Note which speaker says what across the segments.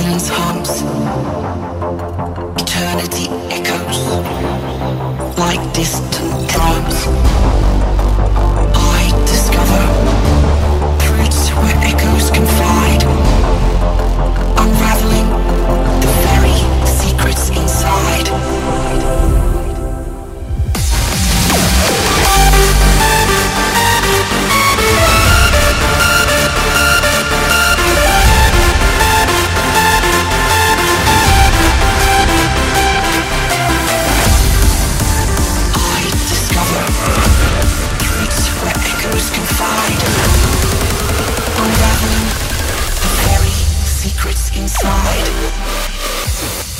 Speaker 1: silence hums. Eternity echoes like distant drums. secrets inside.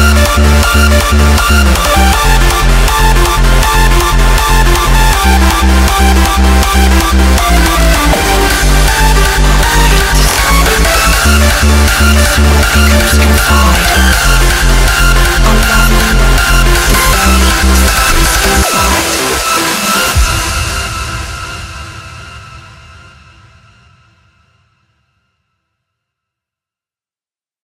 Speaker 1: Only speakers can find